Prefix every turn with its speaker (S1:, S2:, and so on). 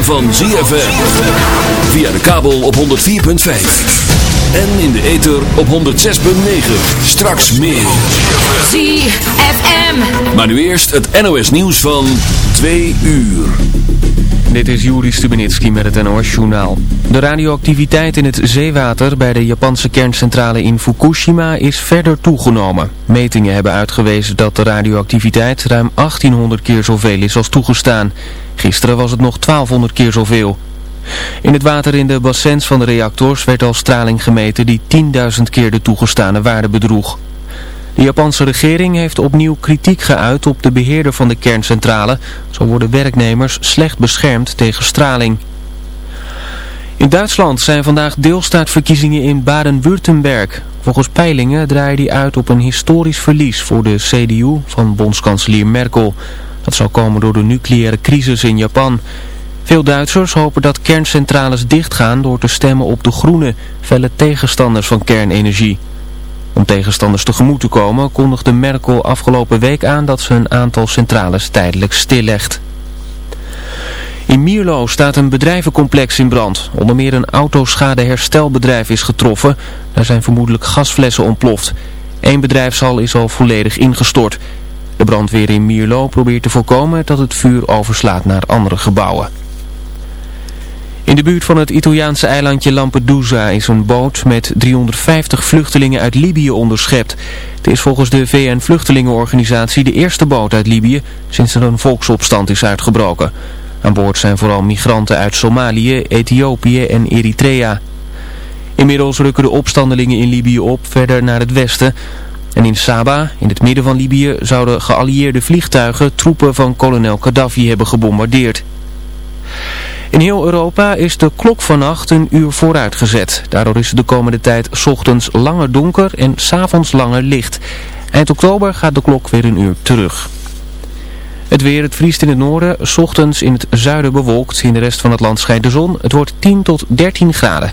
S1: ritme van ZFM. Via de kabel op 104.5. En in de ether op 106.9. Straks meer.
S2: ZFM.
S1: Maar nu eerst het NOS nieuws van 2 uur.
S3: Dit is Juri Stubenitski met het NOS-journaal. De radioactiviteit in het zeewater bij de Japanse kerncentrale in Fukushima is verder toegenomen. Metingen hebben uitgewezen dat de radioactiviteit ruim 1800 keer zoveel is als toegestaan. Gisteren was het nog 1200 keer zoveel. In het water in de bassins van de reactors werd al straling gemeten die 10.000 keer de toegestane waarde bedroeg. De Japanse regering heeft opnieuw kritiek geuit op de beheerder van de kerncentrale. Zo worden werknemers slecht beschermd tegen straling. In Duitsland zijn vandaag deelstaatverkiezingen in Baden-Württemberg. Volgens peilingen draaien die uit op een historisch verlies voor de CDU van bondskanselier Merkel. Dat zou komen door de nucleaire crisis in Japan. Veel Duitsers hopen dat kerncentrales dichtgaan door te stemmen op de groene, felle tegenstanders van kernenergie. Om tegenstanders tegemoet te komen kondigde Merkel afgelopen week aan dat ze een aantal centrales tijdelijk stillegt. In Mierlo staat een bedrijvencomplex in brand. Onder meer een autoschadeherstelbedrijf is getroffen. Daar zijn vermoedelijk gasflessen ontploft. Eén bedrijfshal is al volledig ingestort. De brandweer in Mierlo probeert te voorkomen dat het vuur overslaat naar andere gebouwen. In de buurt van het Italiaanse eilandje Lampedusa is een boot met 350 vluchtelingen uit Libië onderschept. Het is volgens de VN-vluchtelingenorganisatie de eerste boot uit Libië sinds er een volksopstand is uitgebroken. Aan boord zijn vooral migranten uit Somalië, Ethiopië en Eritrea. Inmiddels rukken de opstandelingen in Libië op verder naar het westen. En in Saba, in het midden van Libië, zouden geallieerde vliegtuigen troepen van kolonel Gaddafi hebben gebombardeerd. In heel Europa is de klok vannacht een uur vooruitgezet. Daardoor is de komende tijd s ochtends langer donker en s avonds langer licht. Eind oktober gaat de klok weer een uur terug. Het weer, het vriest in het noorden, s ochtends in het zuiden bewolkt. In de rest van het land schijnt de zon. Het wordt 10 tot 13 graden.